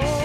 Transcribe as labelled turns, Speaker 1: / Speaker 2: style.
Speaker 1: door.